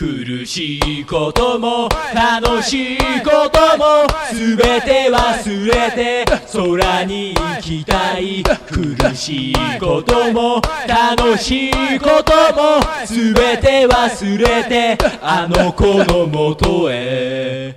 苦しいことも楽しいことも全て忘れて空に行きたい。苦しいことも楽しいことも全て忘れてあの子のもとへ